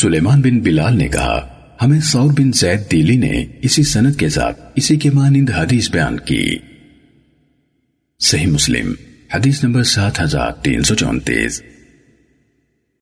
سلیمان بن بلال نے کہا، ہمیں سور بن زید دیلی نے اسی سنت کے ساتھ اسی کے مانند حدیث بیان کی۔ صحیح مسلم، حدیث نمبر سات ہزار تین سو چونتیس۔